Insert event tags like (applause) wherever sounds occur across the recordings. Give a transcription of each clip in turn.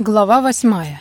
Глава восьмая.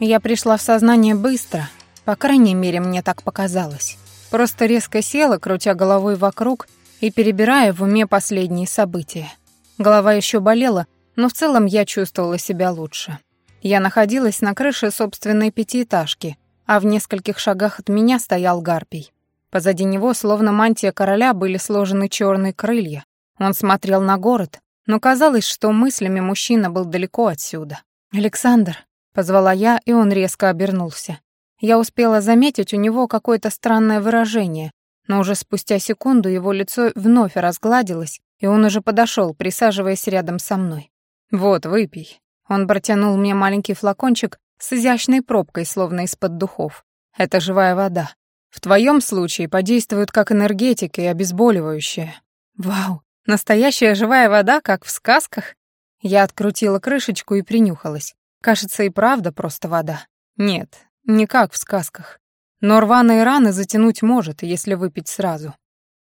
Я пришла в сознание быстро, по крайней мере, мне так показалось. Просто резко села, крутя головой вокруг и перебирая в уме последние события. Голова еще болела, но в целом я чувствовала себя лучше. Я находилась на крыше собственной пятиэтажки, а в нескольких шагах от меня стоял гарпий. Позади него, словно мантия короля, были сложены черные крылья. Он смотрел на город, но казалось, что мыслями мужчина был далеко отсюда. «Александр», — позвала я, и он резко обернулся. Я успела заметить у него какое-то странное выражение, но уже спустя секунду его лицо вновь разгладилось, и он уже подошел, присаживаясь рядом со мной. «Вот, выпей». Он протянул мне маленький флакончик с изящной пробкой, словно из-под духов. Это живая вода. В твоем случае подействует как энергетика и обезболивающее. Вау, настоящая живая вода, как в сказках? Я открутила крышечку и принюхалась. Кажется, и правда просто вода. Нет, не как в сказках. Но рваные раны затянуть может, если выпить сразу.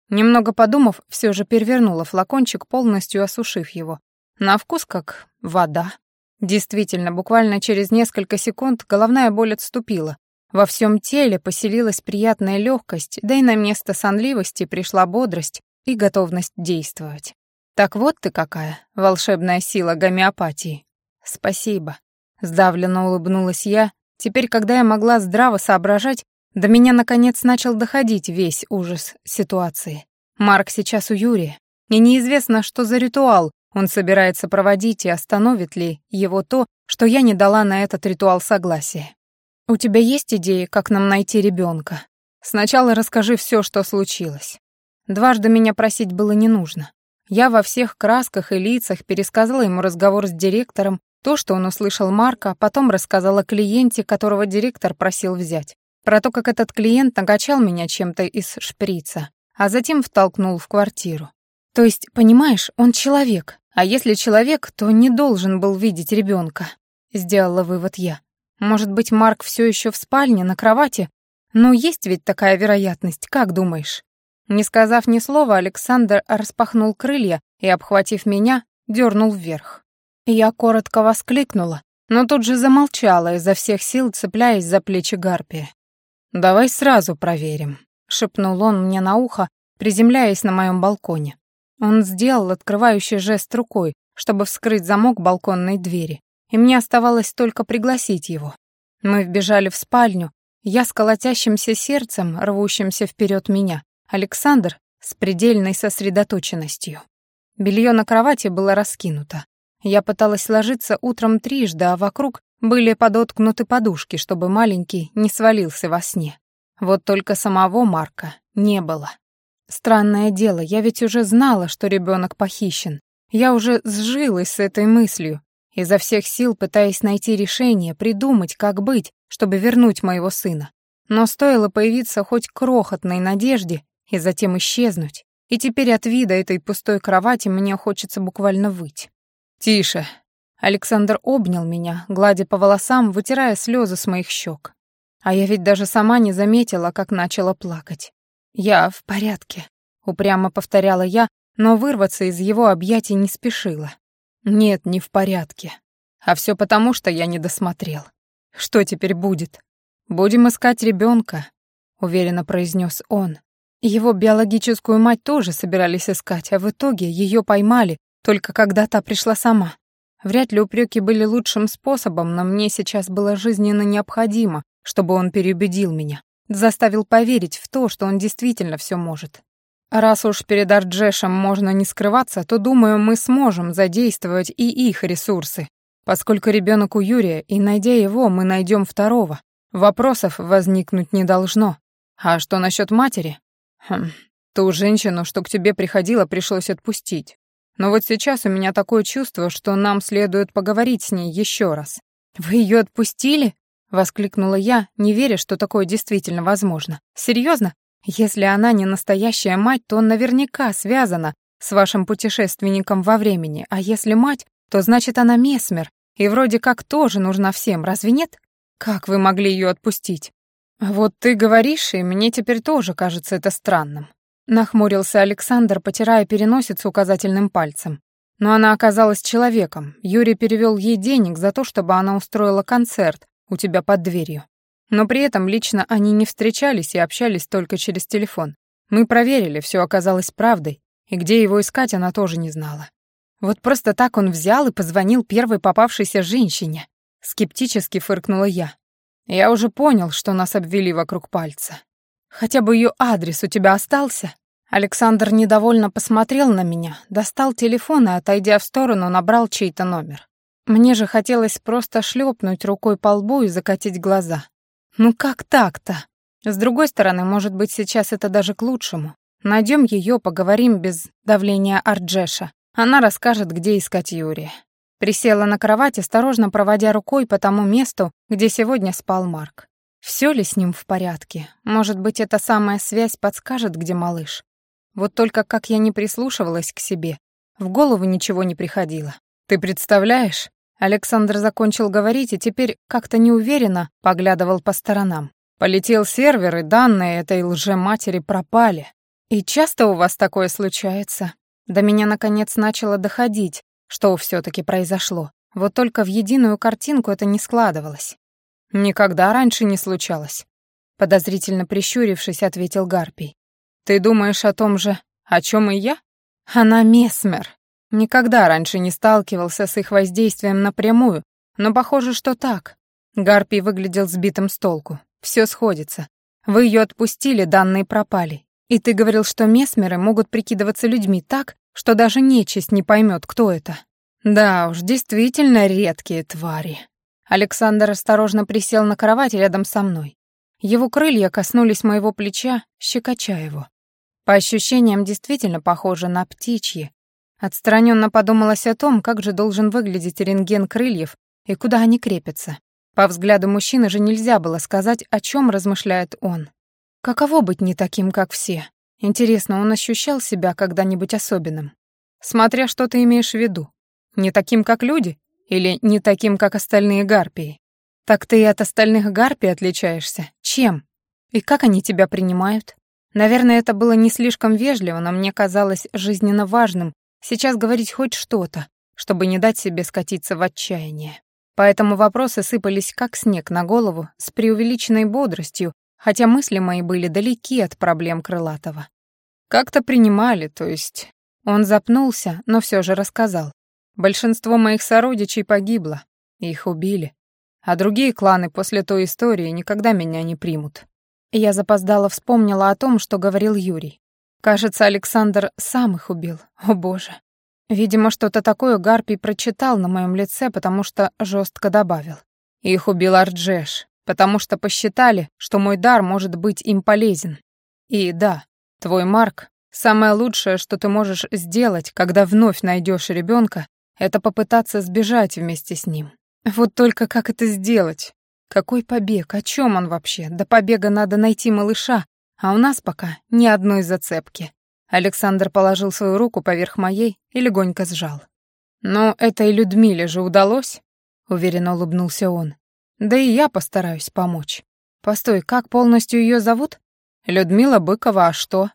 Немного подумав, все же перевернула флакончик, полностью осушив его. На вкус как вода. Действительно, буквально через несколько секунд головная боль отступила. Во всем теле поселилась приятная легкость, да и на место сонливости пришла бодрость и готовность действовать. Так вот ты какая, волшебная сила гомеопатии. Спасибо. Сдавленно улыбнулась я. Теперь, когда я могла здраво соображать, до меня наконец начал доходить весь ужас ситуации. Марк сейчас у Юрия, и неизвестно, что за ритуал он собирается проводить и остановит ли его то, что я не дала на этот ритуал согласия. У тебя есть идеи, как нам найти ребенка? Сначала расскажи все, что случилось. Дважды меня просить было не нужно. Я во всех красках и лицах пересказала ему разговор с директором, то, что он услышал Марка, а потом рассказала клиенте, которого директор просил взять. Про то, как этот клиент накачал меня чем-то из шприца, а затем втолкнул в квартиру. То есть, понимаешь, он человек, а если человек, то не должен был видеть ребенка. Сделала вывод я. Может быть, Марк все еще в спальне, на кровати? Но есть ведь такая вероятность, как думаешь? Не сказав ни слова, Александр распахнул крылья и, обхватив меня, дернул вверх. Я коротко воскликнула, но тут же замолчала, изо всех сил цепляясь за плечи Гарпия. «Давай сразу проверим», — шепнул он мне на ухо, приземляясь на моем балконе. Он сделал открывающий жест рукой, чтобы вскрыть замок балконной двери, и мне оставалось только пригласить его. Мы вбежали в спальню, я с колотящимся сердцем, рвущимся вперед меня, Александр с предельной сосредоточенностью. Белье на кровати было раскинуто. Я пыталась ложиться утром трижды, а вокруг были подоткнуты подушки, чтобы маленький не свалился во сне. Вот только самого Марка не было. Странное дело, я ведь уже знала, что ребенок похищен. Я уже сжилась с этой мыслью, изо всех сил пытаясь найти решение, придумать, как быть, чтобы вернуть моего сына. Но стоило появиться хоть крохотной надежде, и затем исчезнуть. И теперь от вида этой пустой кровати мне хочется буквально выть. «Тише!» Александр обнял меня, гладя по волосам, вытирая слезы с моих щек. А я ведь даже сама не заметила, как начала плакать. «Я в порядке», — упрямо повторяла я, но вырваться из его объятий не спешила. «Нет, не в порядке. А все потому, что я не досмотрел. Что теперь будет? Будем искать ребенка, уверенно произнес он, его биологическую мать тоже собирались искать, а в итоге ее поймали, только когда та пришла сама. Вряд ли упреки были лучшим способом, но мне сейчас было жизненно необходимо, чтобы он переубедил меня, заставил поверить в то, что он действительно все может. Раз уж перед Арджешем можно не скрываться, то, думаю, мы сможем задействовать и их ресурсы. Поскольку ребенок у Юрия, и найдя его, мы найдем второго. Вопросов возникнуть не должно. А что насчет матери? Хм, ту женщину, что к тебе приходила, пришлось отпустить. Но вот сейчас у меня такое чувство, что нам следует поговорить с ней еще раз. Вы ее отпустили? воскликнула я, не веря, что такое действительно возможно. Серьезно? Если она не настоящая мать, то наверняка связана с вашим путешественником во времени, а если мать, то значит она месмер, и вроде как тоже нужна всем, разве нет? Как вы могли ее отпустить? «Вот ты говоришь, и мне теперь тоже кажется это странным», — нахмурился Александр, потирая переносицу указательным пальцем. Но она оказалась человеком. Юрий перевел ей денег за то, чтобы она устроила концерт у тебя под дверью. Но при этом лично они не встречались и общались только через телефон. Мы проверили, все оказалось правдой, и где его искать она тоже не знала. Вот просто так он взял и позвонил первой попавшейся женщине. Скептически фыркнула я. Я уже понял, что нас обвели вокруг пальца. Хотя бы ее адрес у тебя остался? Александр недовольно посмотрел на меня, достал телефон и, отойдя в сторону, набрал чей-то номер. Мне же хотелось просто шлепнуть рукой по лбу и закатить глаза. Ну как так-то? С другой стороны, может быть, сейчас это даже к лучшему. Найдем ее, поговорим без давления Арджеша. Она расскажет, где искать Юрия. Присела на кровать, осторожно проводя рукой по тому месту, где сегодня спал Марк. Все ли с ним в порядке? Может быть, эта самая связь подскажет, где малыш? Вот только как я не прислушивалась к себе, в голову ничего не приходило. «Ты представляешь?» Александр закончил говорить и теперь как-то неуверенно поглядывал по сторонам. Полетел сервер, и данные этой лже-матери пропали. И часто у вас такое случается? До меня, наконец, начало доходить, что все таки произошло. Вот только в единую картинку это не складывалось. Никогда раньше не случалось. Подозрительно прищурившись, ответил Гарпий. Ты думаешь о том же, о чем и я? Она месмер. Никогда раньше не сталкивался с их воздействием напрямую, но похоже, что так. Гарпий выглядел сбитым с толку. Все сходится. Вы ее отпустили, данные пропали. И ты говорил, что месмеры могут прикидываться людьми так, что даже нечисть не поймет, кто это. Да уж, действительно редкие твари. Александр осторожно присел на кровать рядом со мной. Его крылья коснулись моего плеча, щекоча его. По ощущениям действительно похоже на птичьи. Отстраненно подумалось о том, как же должен выглядеть рентген крыльев и куда они крепятся. По взгляду мужчины же нельзя было сказать, о чем размышляет он. Каково быть не таким, как все? Интересно, он ощущал себя когда-нибудь особенным? Смотря что ты имеешь в виду. Не таким, как люди? Или не таким, как остальные гарпии? Так ты и от остальных гарпий отличаешься. Чем? И как они тебя принимают? Наверное, это было не слишком вежливо, но мне казалось жизненно важным сейчас говорить хоть что-то, чтобы не дать себе скатиться в отчаяние. Поэтому вопросы сыпались как снег на голову с преувеличенной бодростью, хотя мысли мои были далеки от проблем Крылатого. Как-то принимали, то есть... Он запнулся, но все же рассказал. Большинство моих сородичей погибло, их убили. А другие кланы после той истории никогда меня не примут. Я запоздала вспомнила о том, что говорил Юрий. Кажется, Александр сам их убил. О боже. Видимо, что-то такое Гарпий прочитал на моем лице, потому что жестко добавил. Их убил Арджеш, потому что посчитали, что мой дар может быть им полезен. И да, твой Марк, самое лучшее, что ты можешь сделать, когда вновь найдешь ребенка, это попытаться сбежать вместе с ним. Вот только как это сделать? Какой побег? О чем он вообще? До побега надо найти малыша, а у нас пока ни одной зацепки. Александр положил свою руку поверх моей и легонько сжал. «Но этой Людмиле же удалось?» — уверенно улыбнулся он. «Да и я постараюсь помочь. Постой, как полностью ее зовут?» «Людмила Быкова, а что?»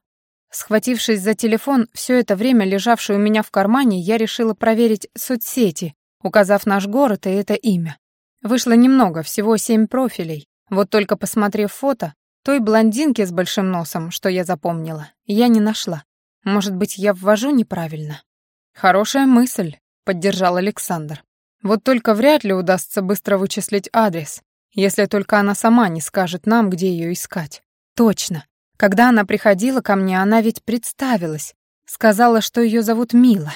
Схватившись за телефон, все это время лежавший у меня в кармане, я решила проверить соцсети, указав наш город и это имя. Вышло немного, всего семь профилей. Вот только посмотрев фото, той блондинки с большим носом, что я запомнила, я не нашла. Может быть, я ввожу неправильно? Хорошая мысль, поддержал Александр. Вот только вряд ли удастся быстро вычислить адрес, если только она сама не скажет нам, где ее искать. Точно. Когда она приходила ко мне, она ведь представилась, сказала, что ее зовут Мила.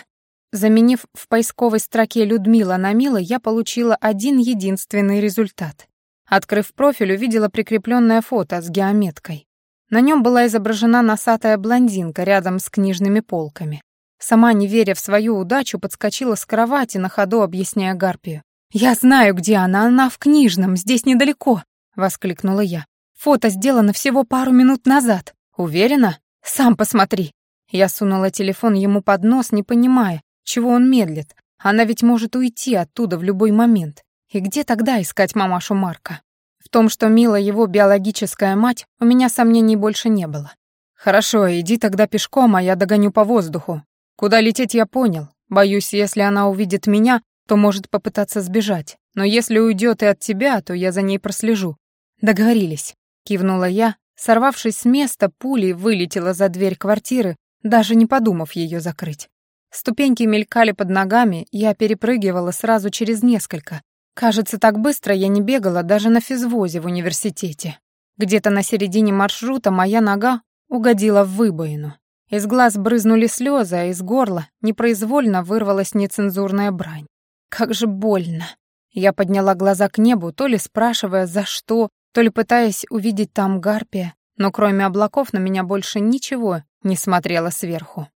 Заменив в поисковой строке «Людмила» на «Мила», я получила один единственный результат. Открыв профиль, увидела прикрепленное фото с геометкой. На нем была изображена носатая блондинка рядом с книжными полками. Сама, не веря в свою удачу, подскочила с кровати, на ходу объясняя Гарпию. «Я знаю, где она, она в книжном, здесь недалеко», — воскликнула я. «Фото сделано всего пару минут назад. Уверена? Сам посмотри». Я сунула телефон ему под нос, не понимая, чего он медлит? Она ведь может уйти оттуда в любой момент. И где тогда искать мамашу Марка? В том, что Мила его биологическая мать, у меня сомнений больше не было. «Хорошо, иди тогда пешком, а я догоню по воздуху. Куда лететь я понял. Боюсь, если она увидит меня, то может попытаться сбежать. Но если уйдет и от тебя, то я за ней прослежу. Договорились, кивнула я, сорвавшись с места, пулей вылетела за дверь квартиры, даже не подумав ее закрыть. Ступеньки мелькали под ногами, я перепрыгивала сразу через несколько. Кажется, так быстро я не бегала даже на физвозе в университете. Где-то на середине маршрута моя нога угодила в выбоину. Из глаз брызнули слезы, а из горла непроизвольно вырвалась нецензурная брань. Как же больно. Я подняла глаза к небу, то ли спрашивая, за что, то ли пытаясь увидеть там гарпия, но кроме облаков на меня больше ничего не смотрело сверху.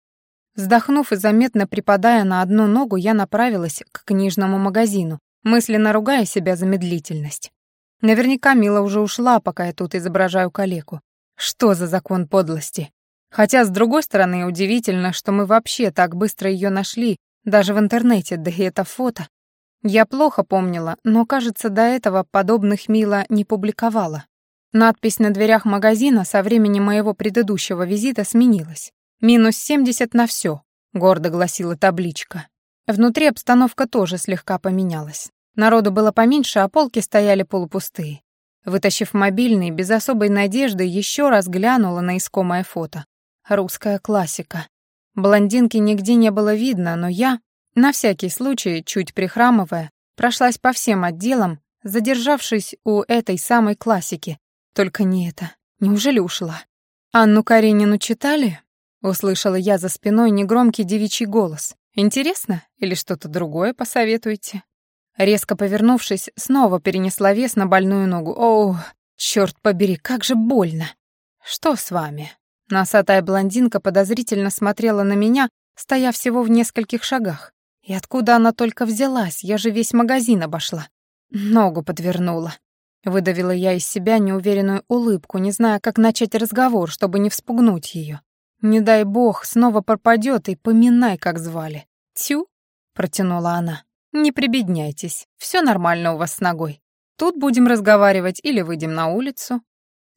Вздохнув и заметно припадая на одну ногу, я направилась к книжному магазину, мысленно ругая себя за медлительность. Наверняка Мила уже ушла, пока я тут изображаю калеку. Что за закон подлости? Хотя, с другой стороны, удивительно, что мы вообще так быстро ее нашли, даже в интернете, да и это фото. Я плохо помнила, но, кажется, до этого подобных Мила не публиковала. Надпись на дверях магазина со времени моего предыдущего визита сменилась. «Минус 70 на все», — гордо гласила табличка. Внутри обстановка тоже слегка поменялась. Народу было поменьше, а полки стояли полупустые. Вытащив мобильный, без особой надежды еще раз глянула на искомое фото. Русская классика. Блондинки нигде не было видно, но я, на всякий случай, чуть прихрамывая, прошлась по всем отделам, задержавшись у этой самой классики. Только не это. Неужели ушла? «Анну Каренину читали?» Услышала я за спиной негромкий девичий голос. «Интересно? Или что-то другое посоветуете?» Резко повернувшись, снова перенесла вес на больную ногу. «О, черт побери, как же больно!» «Что с вами?» Носатая блондинка подозрительно смотрела на меня, стоя всего в нескольких шагах. И откуда она только взялась? Я же весь магазин обошла. Ногу подвернула. Выдавила я из себя неуверенную улыбку, не зная, как начать разговор, чтобы не вспугнуть ее. Не дай бог, снова пропадет и поминай, как звали. «Тю», — протянула она, — «не прибедняйтесь, все нормально у вас с ногой. Тут будем разговаривать или выйдем на улицу».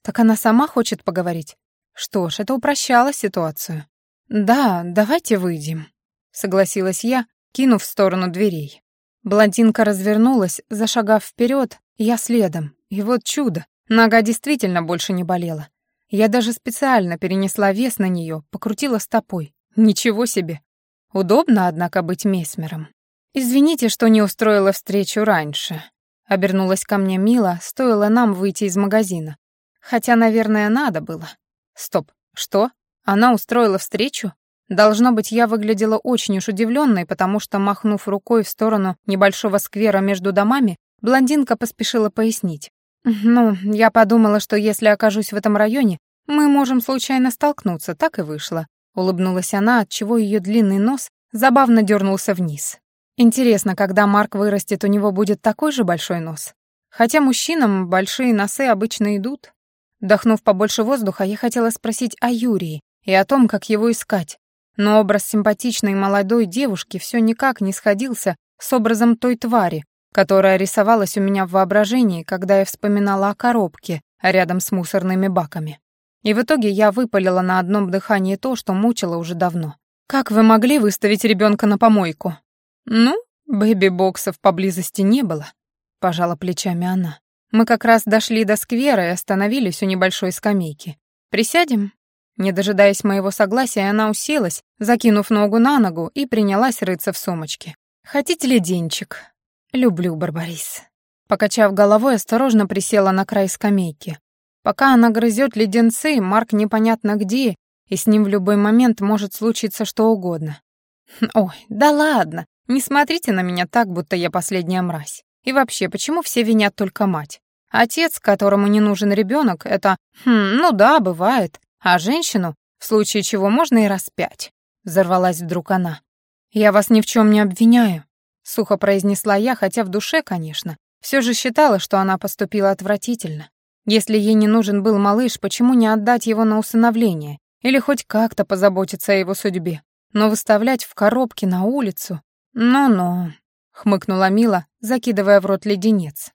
Так она сама хочет поговорить. Что ж, это упрощало ситуацию. «Да, давайте выйдем», — согласилась я, кинув в сторону дверей. Блондинка развернулась, зашагав вперед, я следом. И вот чудо, нога действительно больше не болела. Я даже специально перенесла вес на нее, покрутила стопой. Ничего себе. Удобно, однако, быть месмером. «Извините, что не устроила встречу раньше», — обернулась ко мне Мила, стоило нам выйти из магазина. Хотя, наверное, надо было. Стоп, что? Она устроила встречу? Должно быть, я выглядела очень уж удивленной, потому что, махнув рукой в сторону небольшого сквера между домами, блондинка поспешила пояснить. «Ну, я подумала, что если окажусь в этом районе, мы можем случайно столкнуться, так и вышло». Улыбнулась она, отчего ее длинный нос забавно дернулся вниз. Интересно, когда Марк вырастет, у него будет такой же большой нос? Хотя мужчинам большие носы обычно идут. Вдохнув побольше воздуха, я хотела спросить о Юрии и о том, как его искать. Но образ симпатичной молодой девушки все никак не сходился с образом той твари, которая рисовалась у меня в воображении, когда я вспоминала о коробке рядом с мусорными баками. И в итоге я выпалила на одном дыхании то, что мучило уже давно. «Как вы могли выставить ребенка на помойку?» «Ну, бэби-боксов поблизости не было», — пожала плечами она. Мы как раз дошли до сквера и остановились у небольшой скамейки. «Присядем?» Не дожидаясь моего согласия, она уселась, закинув ногу на ногу, и принялась рыться в сумочке. «Хотите ли денчик?» «Люблю, Барбарис». Покачав головой, осторожно присела на край скамейки. Пока она грызет леденцы, Марк непонятно где, и с ним в любой момент может случиться что угодно. «Ой, да ладно, не смотрите на меня так, будто я последняя мразь. И вообще, почему все винят только мать? Отец, которому не нужен ребенок, это, хм, ну да, бывает. А женщину, в случае чего, можно и распять. Взорвалась вдруг она. Я вас ни в чем не обвиняю, сухо произнесла я, хотя в душе, конечно, все же считала, что она поступила отвратительно. Если ей не нужен был малыш, почему не отдать его на усыновление? Или хоть как-то позаботиться о его судьбе? Но выставлять в коробке на улицу? Ну-ну хмыкнула Мила, закидывая в рот леденец.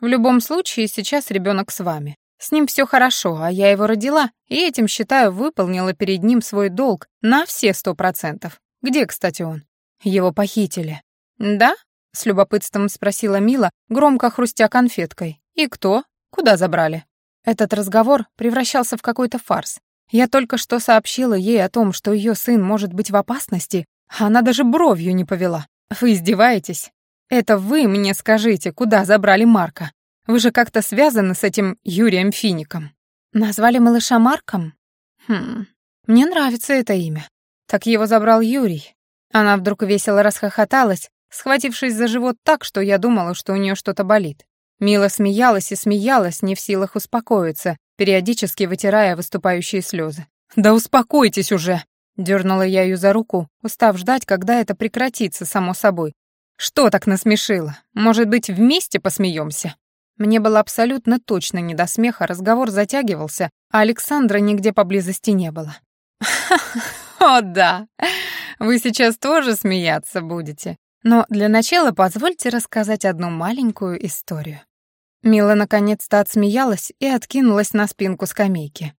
В любом случае, сейчас ребенок с вами. С ним все хорошо, а я его родила, и этим, считаю, выполнила перед ним свой долг на все сто процентов. Где, кстати, он? Его похитили. «Да?» — с любопытством спросила Мила, громко хрустя конфеткой. «И кто? Куда забрали?» Этот разговор превращался в какой-то фарс. Я только что сообщила ей о том, что ее сын может быть в опасности, а она даже бровью не повела. «Вы издеваетесь? Это вы мне скажите, куда забрали Марка? Вы же как-то связаны с этим Юрием Фиником». «Назвали малыша Марком?» «Хм, мне нравится это имя. Так его забрал Юрий». Она вдруг весело расхохоталась, схватившись за живот так, что я думала, что у нее что-то болит. Мила смеялась и смеялась, не в силах успокоиться, периодически вытирая выступающие слезы. «Да успокойтесь уже!» Дернула я ее за руку, устав ждать, когда это прекратится само собой. «Что так насмешило? Может быть, вместе посмеемся?» Мне было абсолютно точно не до смеха, разговор затягивался, а Александра нигде поблизости не было. (laughs) «О да, вы сейчас тоже смеяться будете. Но для начала позвольте рассказать одну маленькую историю». Мила наконец-то отсмеялась и откинулась на спинку скамейки.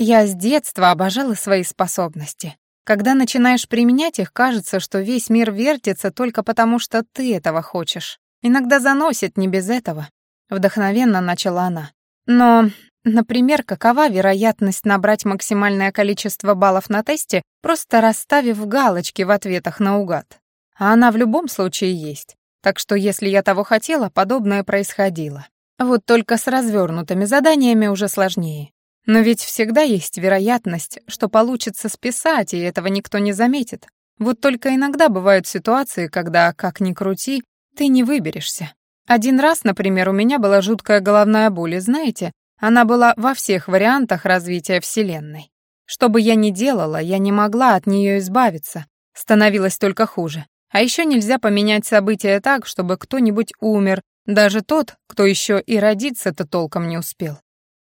Я с детства обожала свои способности. Когда начинаешь применять их, кажется, что весь мир вертится только потому, что ты этого хочешь. Иногда заносит не без этого. Вдохновенно начала она. Но, например, какова вероятность набрать максимальное количество баллов на тесте, просто расставив галочки в ответах наугад? А она в любом случае есть. Так что, если я того хотела, подобное происходило. Вот только с развернутыми заданиями уже сложнее. Но ведь всегда есть вероятность, что получится списать, и этого никто не заметит. Вот только иногда бывают ситуации, когда, как ни крути, ты не выберешься. Один раз, например, у меня была жуткая головная боль, и знаете, она была во всех вариантах развития Вселенной. Что бы я ни делала, я не могла от нее избавиться. Становилось только хуже. А еще нельзя поменять события так, чтобы кто-нибудь умер даже тот, кто еще и родиться-то толком не успел.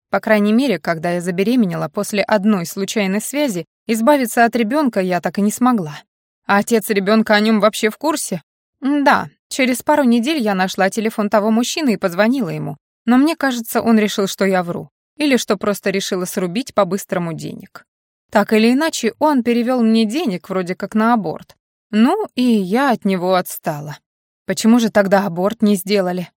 По крайней мере, когда я забеременела после одной случайной связи, избавиться от ребенка я так и не смогла. А отец ребенка о нем вообще в курсе? Да, через пару недель я нашла телефон того мужчины и позвонила ему. Но мне кажется, он решил, что я вру. Или что просто решила срубить по-быстрому денег. Так или иначе, он перевел мне денег вроде как на аборт. Ну, и я от него отстала. Почему же тогда аборт не сделали?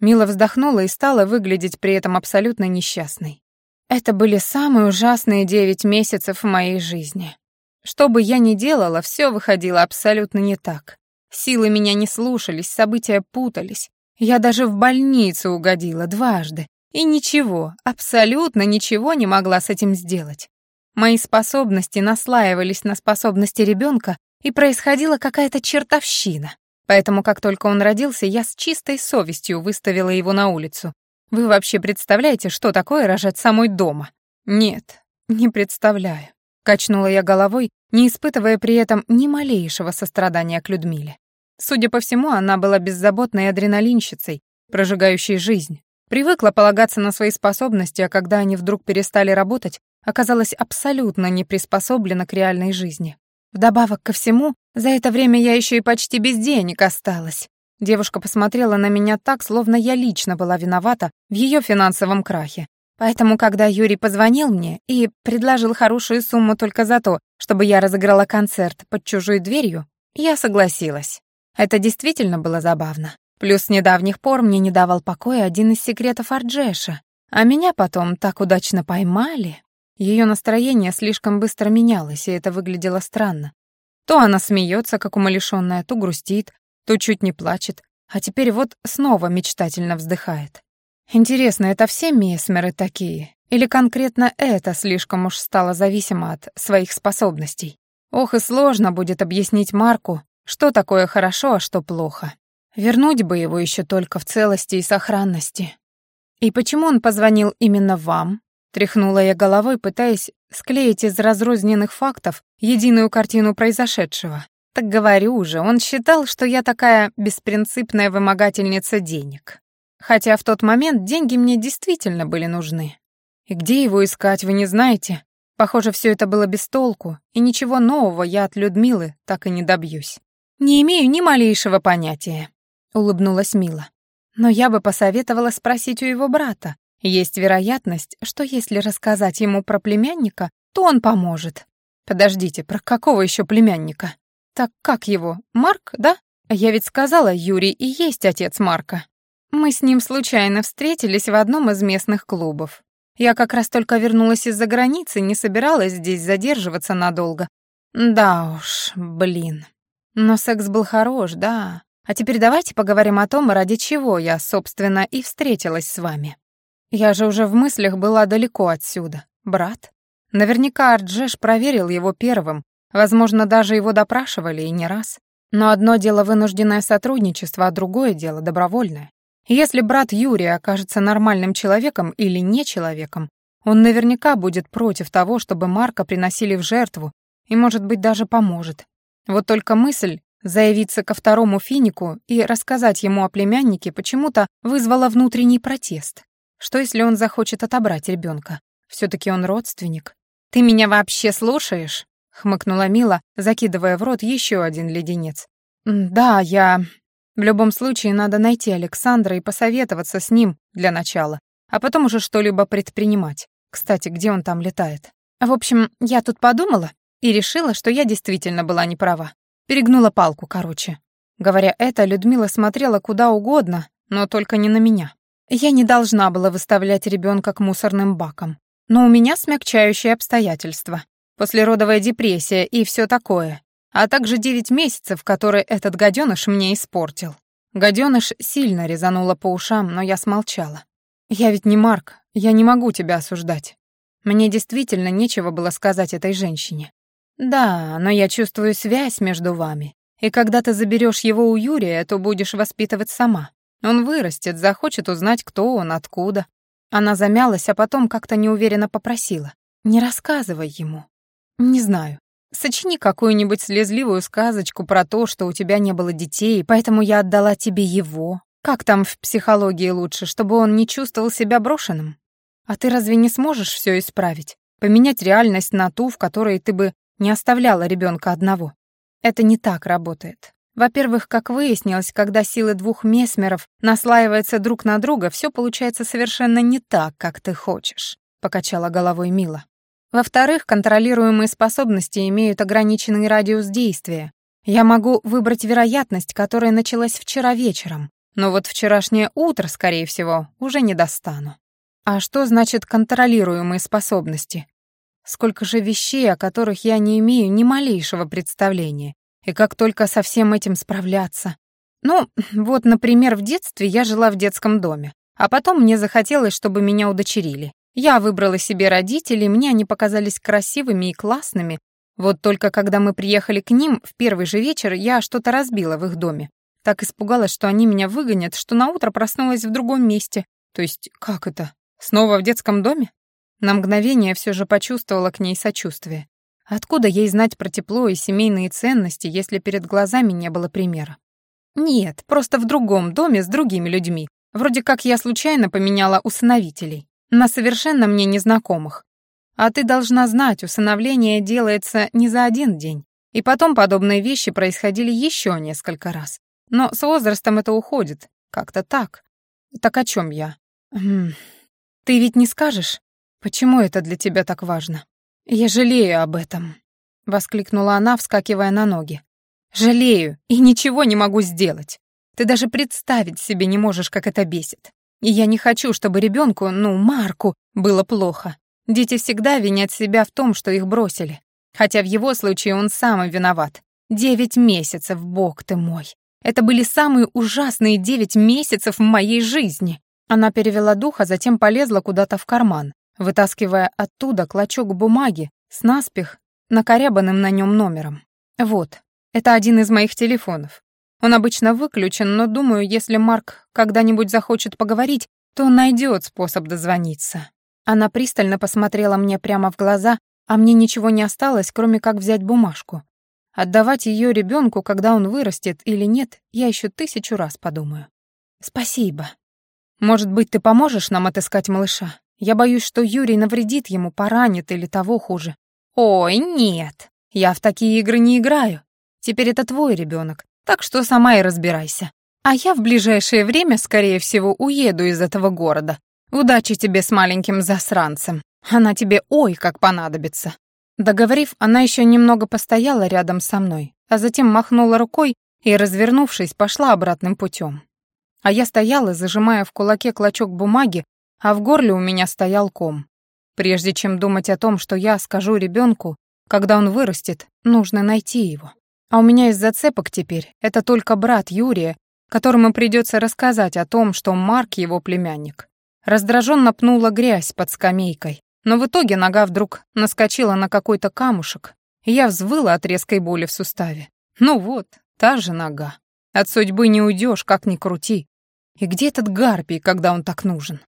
Мила вздохнула и стала выглядеть при этом абсолютно несчастной. Это были самые ужасные девять месяцев в моей жизни. Что бы я ни делала, все выходило абсолютно не так. Силы меня не слушались, события путались. Я даже в больницу угодила дважды. И ничего, абсолютно ничего не могла с этим сделать. Мои способности наслаивались на способности ребенка, и происходила какая-то чертовщина. Поэтому, как только он родился, я с чистой совестью выставила его на улицу. Вы вообще представляете, что такое рожать самой дома? Нет, не представляю. Качнула я головой, не испытывая при этом ни малейшего сострадания к Людмиле. Судя по всему, она была беззаботной адреналинщицей, прожигающей жизнь. Привыкла полагаться на свои способности, а когда они вдруг перестали работать, оказалась абсолютно не приспособлена к реальной жизни. Вдобавок ко всему, за это время я еще и почти без денег осталась. Девушка посмотрела на меня так, словно я лично была виновата в ее финансовом крахе. Поэтому, когда Юрий позвонил мне и предложил хорошую сумму только за то, чтобы я разыграла концерт под чужой дверью, я согласилась. Это действительно было забавно. Плюс с недавних пор мне не давал покоя один из секретов Арджеша, а меня потом так удачно поймали. Ее настроение слишком быстро менялось, и это выглядело странно. То она смеется, как умалишенная, то грустит, то чуть не плачет, а теперь вот снова мечтательно вздыхает. Интересно, это все месмеры такие? Или конкретно это слишком уж стало зависимо от своих способностей? Ох, и сложно будет объяснить Марку, что такое хорошо, а что плохо. Вернуть бы его еще только в целости и сохранности. И почему он позвонил именно вам? Тряхнула я головой, пытаясь склеить из разрозненных фактов единую картину произошедшего. Так говорю уже, он считал, что я такая беспринципная вымогательница денег. Хотя в тот момент деньги мне действительно были нужны. И где его искать, вы не знаете? Похоже, все это было без толку, и ничего нового я от Людмилы так и не добьюсь. Не имею ни малейшего понятия, улыбнулась Мила. Но я бы посоветовала спросить у его брата. Есть вероятность, что если рассказать ему про племянника, то он поможет. Подождите, про какого еще племянника? Так как его? Марк, да? Я ведь сказала, Юрий и есть отец Марка. Мы с ним случайно встретились в одном из местных клубов. Я как раз только вернулась из-за границы, не собиралась здесь задерживаться надолго. Да уж, блин. Но секс был хорош, да. А теперь давайте поговорим о том, ради чего я, собственно, и встретилась с вами. Я же уже в мыслях была далеко отсюда. Брат? Наверняка Арджеш проверил его первым, возможно, даже его допрашивали и не раз. Но одно дело вынужденное сотрудничество, а другое дело добровольное. Если брат Юрия окажется нормальным человеком или не человеком, он наверняка будет против того, чтобы Марка приносили в жертву и, может быть, даже поможет. Вот только мысль заявиться ко второму финику и рассказать ему о племяннике почему-то вызвала внутренний протест. Что если он захочет отобрать ребенка? Все-таки он родственник. «Ты меня вообще слушаешь?» — хмыкнула Мила, закидывая в рот еще один леденец. «Да, я...» В любом случае, надо найти Александра и посоветоваться с ним для начала, а потом уже что-либо предпринимать. Кстати, где он там летает? В общем, я тут подумала и решила, что я действительно была не права. Перегнула палку, короче. Говоря это, Людмила смотрела куда угодно, но только не на меня. Я не должна была выставлять ребенка к мусорным бакам. Но у меня смягчающие обстоятельства. Послеродовая депрессия и все такое. А также девять месяцев, которые этот гаденыш мне испортил. Гаденыш сильно резануло по ушам, но я смолчала. Я ведь не Марк, я не могу тебя осуждать. Мне действительно нечего было сказать этой женщине. «Да, но я чувствую связь между вами, и когда ты заберешь его у Юрия, то будешь воспитывать сама. Он вырастет, захочет узнать, кто он, откуда». Она замялась, а потом как-то неуверенно попросила. «Не рассказывай ему». «Не знаю. Сочини какую-нибудь слезливую сказочку про то, что у тебя не было детей, поэтому я отдала тебе его. Как там в психологии лучше, чтобы он не чувствовал себя брошенным? А ты разве не сможешь все исправить? Поменять реальность на ту, в которой ты бы не оставляла ребенка одного. Это не так работает. Во-первых, как выяснилось, когда силы двух месмеров наслаиваются друг на друга, все получается совершенно не так, как ты хочешь, покачала головой Мила. Во-вторых, контролируемые способности имеют ограниченный радиус действия. Я могу выбрать вероятность, которая началась вчера вечером, но вот вчерашнее утро, скорее всего, уже не достану. А что значит контролируемые способности? Сколько же вещей, о которых я не имею ни малейшего представления. И как только со всем этим справляться. Ну, вот, например, в детстве я жила в детском доме. А потом мне захотелось, чтобы меня удочерили. Я выбрала себе родителей, мне они показались красивыми и классными. Вот только когда мы приехали к ним, в первый же вечер я что-то разбила в их доме. Так испугалась, что они меня выгонят, что наутро проснулась в другом месте. То есть, как это? Снова в детском доме? На мгновение все же почувствовала к ней сочувствие. Откуда ей знать про тепло и семейные ценности, если перед глазами не было примера? Нет, просто в другом доме с другими людьми. Вроде как я случайно поменяла усыновителей. На совершенно мне незнакомых. А ты должна знать, усыновление делается не за один день. И потом подобные вещи происходили еще несколько раз. Но с возрастом это уходит. Как-то так. Так о чем я? Хм. Ты ведь не скажешь? Почему это для тебя так важно? Я жалею об этом, воскликнула она, вскакивая на ноги. Жалею и ничего не могу сделать. Ты даже представить себе не можешь, как это бесит. И я не хочу, чтобы ребенку, ну, Марку, было плохо. Дети всегда винят себя в том, что их бросили. Хотя в его случае он сам виноват. Девять месяцев, бог ты мой. Это были самые ужасные девять месяцев в моей жизни. Она перевела дух, а затем полезла куда-то в карман, вытаскивая оттуда клочок бумаги с наспех накорябанным на нем номером. Вот, это один из моих телефонов. Он обычно выключен, но думаю, если Марк когда-нибудь захочет поговорить, то он найдет способ дозвониться. Она пристально посмотрела мне прямо в глаза, а мне ничего не осталось, кроме как взять бумажку. Отдавать ее ребенку, когда он вырастет или нет, я еще тысячу раз подумаю. Спасибо. Может быть, ты поможешь нам отыскать малыша? Я боюсь, что Юрий навредит ему, поранит или того хуже. Ой, нет, я в такие игры не играю. Теперь это твой ребенок, так что сама и разбирайся. А я в ближайшее время, скорее всего, уеду из этого города. Удачи тебе с маленьким засранцем. Она тебе ой как понадобится. Договорив, она еще немного постояла рядом со мной, а затем махнула рукой и, развернувшись, пошла обратным путем. А я стояла, зажимая в кулаке клочок бумаги, а в горле у меня стоял ком. Прежде чем думать о том, что я скажу ребенку, когда он вырастет, нужно найти его. А у меня из зацепок теперь это только брат Юрия, которому придется рассказать о том, что Марк его племянник. Раздраженно пнула грязь под скамейкой, но в итоге нога вдруг наскочила на какой-то камушек, и я взвыла от резкой боли в суставе. Ну вот, та же нога. От судьбы не уйдешь, как ни крути. И где этот гарпий, когда он так нужен?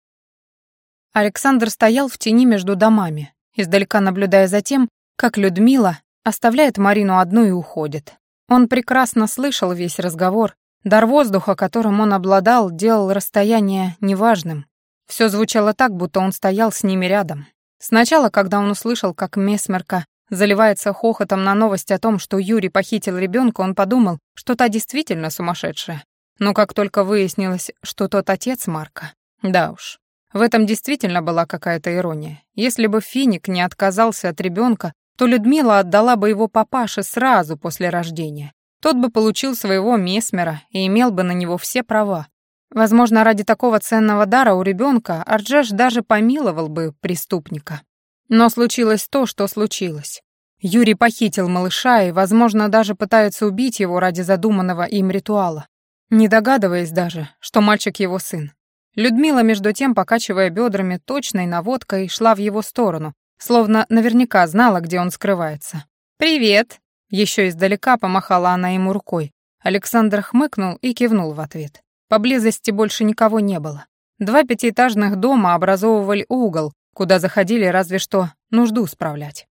Александр стоял в тени между домами, издалека наблюдая за тем, как Людмила оставляет Марину одну и уходит. Он прекрасно слышал весь разговор, дар воздуха, которым он обладал, делал расстояние неважным. Все звучало так, будто он стоял с ними рядом. Сначала, когда он услышал, как Месмерка заливается хохотом на новость о том, что Юрий похитил ребенка, он подумал, что та действительно сумасшедшая. Но как только выяснилось, что тот отец Марка, да уж, в этом действительно была какая-то ирония. Если бы Финик не отказался от ребенка, то Людмила отдала бы его папаше сразу после рождения. Тот бы получил своего месмера и имел бы на него все права. Возможно, ради такого ценного дара у ребенка Арджеш даже помиловал бы преступника. Но случилось то, что случилось. Юрий похитил малыша и, возможно, даже пытается убить его ради задуманного им ритуала, не догадываясь даже, что мальчик его сын. Людмила, между тем, покачивая бедрами, точной наводкой шла в его сторону, словно наверняка знала, где он скрывается. «Привет!» Еще издалека помахала она ему рукой. Александр хмыкнул и кивнул в ответ. Поблизости больше никого не было. Два пятиэтажных дома образовывали угол, куда заходили разве что нужду справлять.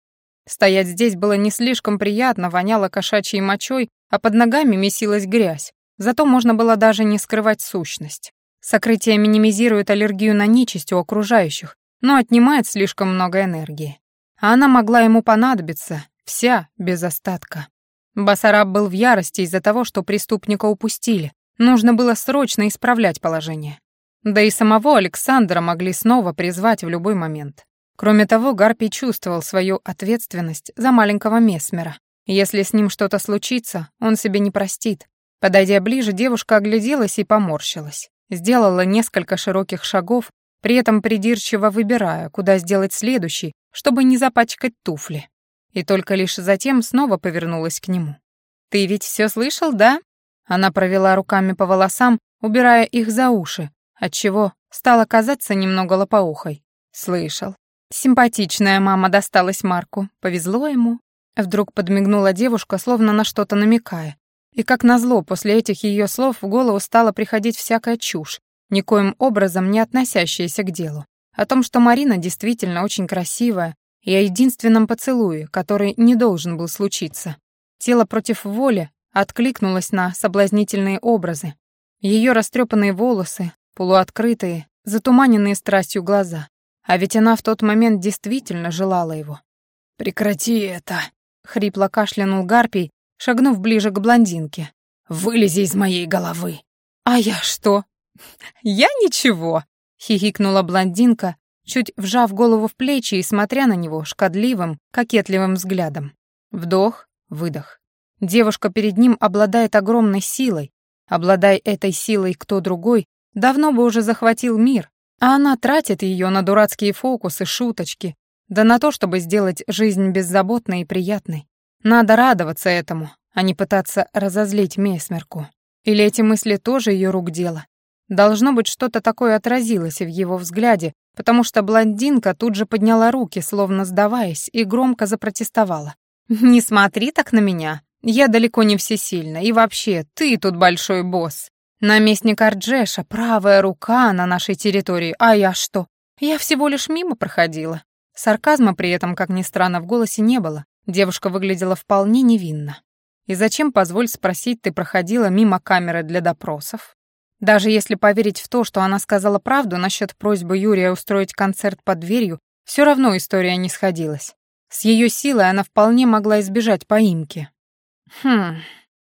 Стоять здесь было не слишком приятно, воняло кошачьей мочой, а под ногами месилась грязь. Зато можно было даже не скрывать сущность. Сокрытие минимизирует аллергию на нечисть у окружающих, но отнимает слишком много энергии. А она могла ему понадобиться, вся, без остатка. Басараб был в ярости из-за того, что преступника упустили. Нужно было срочно исправлять положение. Да и самого Александра могли снова призвать в любой момент. Кроме того, Гарпий чувствовал свою ответственность за маленького Месмера. Если с ним что-то случится, он себе не простит. Подойдя ближе, девушка огляделась и поморщилась сделала несколько широких шагов, при этом придирчиво выбирая, куда сделать следующий, чтобы не запачкать туфли. И только лишь затем снова повернулась к нему. «Ты ведь все слышал, да?» Она провела руками по волосам, убирая их за уши, отчего стала казаться немного лопоухой. «Слышал. Симпатичная мама досталась Марку. Повезло ему». Вдруг подмигнула девушка, словно на что-то намекая, и как назло, после этих ее слов в голову стала приходить всякая чушь, никоим образом не относящаяся к делу. О том, что Марина действительно очень красивая, и о единственном поцелуе, который не должен был случиться. Тело против воли откликнулось на соблазнительные образы. Ее растрепанные волосы, полуоткрытые, затуманенные страстью глаза. А ведь она в тот момент действительно желала его. «Прекрати это!» — хрипло кашлянул Гарпий, шагнув ближе к блондинке. «Вылези из моей головы!» «А я что?» «Я ничего!» — хихикнула блондинка, чуть вжав голову в плечи и смотря на него шкодливым, кокетливым взглядом. Вдох, выдох. Девушка перед ним обладает огромной силой. Обладая этой силой кто другой, давно бы уже захватил мир, а она тратит ее на дурацкие фокусы, шуточки, да на то, чтобы сделать жизнь беззаботной и приятной. Надо радоваться этому, а не пытаться разозлить Месмерку. Или эти мысли тоже ее рук дело? Должно быть, что-то такое отразилось в его взгляде, потому что блондинка тут же подняла руки, словно сдаваясь, и громко запротестовала. «Не смотри так на меня. Я далеко не всесильна. И вообще, ты тут большой босс. Наместник Арджеша, правая рука на нашей территории. А я что? Я всего лишь мимо проходила». Сарказма при этом, как ни странно, в голосе не было. Девушка выглядела вполне невинно. И зачем, позволь спросить, ты проходила мимо камеры для допросов? Даже если поверить в то, что она сказала правду насчет просьбы Юрия устроить концерт под дверью, все равно история не сходилась. С ее силой она вполне могла избежать поимки. Хм,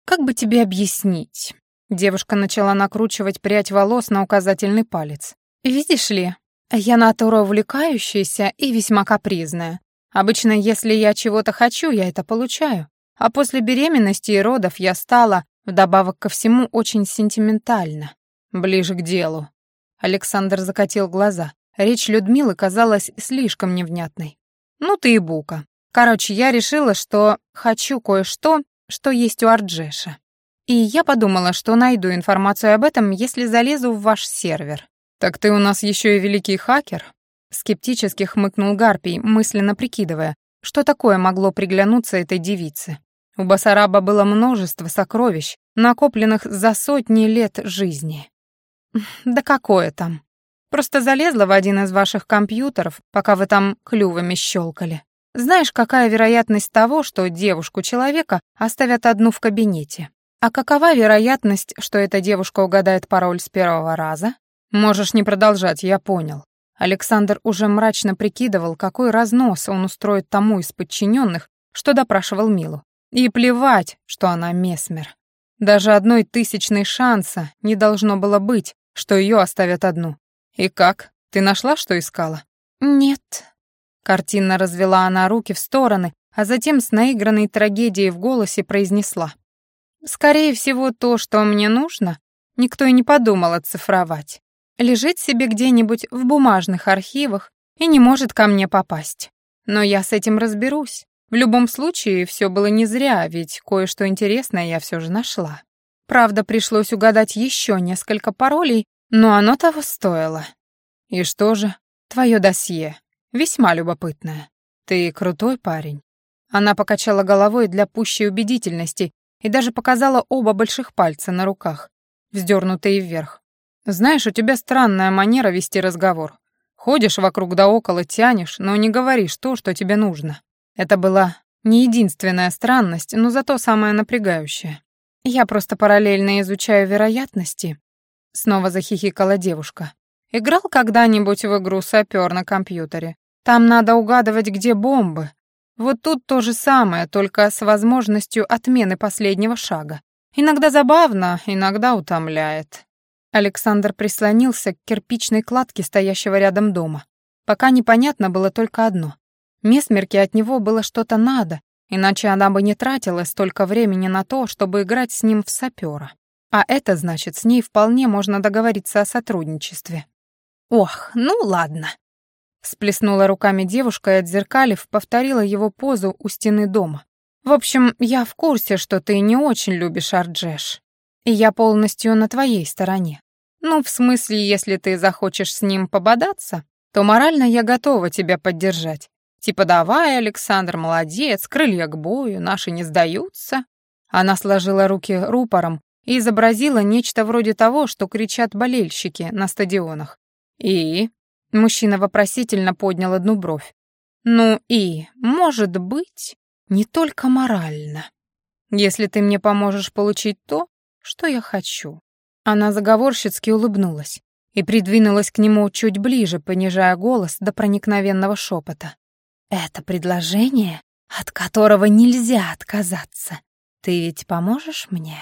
как бы тебе объяснить? Девушка начала накручивать прядь волос на указательный палец. Видишь ли, я натура увлекающаяся и весьма капризная. Обычно, если я чего-то хочу, я это получаю. А после беременности и родов я стала, вдобавок ко всему, очень сентиментальна. Ближе к делу. Александр закатил глаза. Речь Людмилы казалась слишком невнятной. «Ну ты и бука. Короче, я решила, что хочу кое-что, что есть у Арджеша. И я подумала, что найду информацию об этом, если залезу в ваш сервер. Так ты у нас еще и великий хакер?» Скептически хмыкнул Гарпий, мысленно прикидывая, что такое могло приглянуться этой девице. У Басараба было множество сокровищ, накопленных за сотни лет жизни. Да какое там? Просто залезла в один из ваших компьютеров, пока вы там клювами щелкали. Знаешь, какая вероятность того, что девушку-человека оставят одну в кабинете? А какова вероятность, что эта девушка угадает пароль с первого раза? Можешь не продолжать, я понял. Александр уже мрачно прикидывал, какой разнос он устроит тому из подчиненных, что допрашивал Милу. И плевать, что она месмер. Даже одной тысячной шанса не должно было быть, что ее оставят одну. «И как? Ты нашла, что искала?» «Нет». Картинно развела она руки в стороны, а затем с наигранной трагедией в голосе произнесла. «Скорее всего, то, что мне нужно, никто и не подумал оцифровать. Лежит себе где-нибудь в бумажных архивах и не может ко мне попасть. Но я с этим разберусь. В любом случае, все было не зря, ведь кое-что интересное я все же нашла. Правда, пришлось угадать еще несколько паролей, но оно того стоило. И что же? Твое досье. Весьма любопытное. Ты крутой парень. Она покачала головой для пущей убедительности и даже показала оба больших пальца на руках, вздернутые вверх. Знаешь, у тебя странная манера вести разговор. Ходишь вокруг да около, тянешь, но не говоришь то, что тебе нужно. Это была не единственная странность, но зато самая напрягающая. Я просто параллельно изучаю вероятности Снова захихикала девушка. Играл когда-нибудь в игру сапер на компьютере? Там надо угадывать, где бомбы. Вот тут то же самое, только с возможностью отмены последнего шага. Иногда забавно, иногда утомляет. Александр прислонился к кирпичной кладке стоящего рядом дома. Пока непонятно было только одно. Месмерке от него было что-то надо, иначе она бы не тратила столько времени на то, чтобы играть с ним в сапера. А это значит, с ней вполне можно договориться о сотрудничестве. Ох, ну ладно. Сплеснула руками девушка и, отзеркалив, повторила его позу у стены дома. В общем, я в курсе, что ты не очень любишь Арджеш. И я полностью на твоей стороне. Ну, в смысле, если ты захочешь с ним пободаться, то морально я готова тебя поддержать. Типа давай, Александр, молодец, крылья к бою, наши не сдаются. Она сложила руки рупором и изобразила нечто вроде того, что кричат болельщики на стадионах. «И?» — мужчина вопросительно поднял одну бровь. «Ну и, может быть, не только морально. Если ты мне поможешь получить то, что я хочу». Она заговорщицки улыбнулась и придвинулась к нему чуть ближе, понижая голос до проникновенного шепота. «Это предложение, от которого нельзя отказаться. Ты ведь поможешь мне?»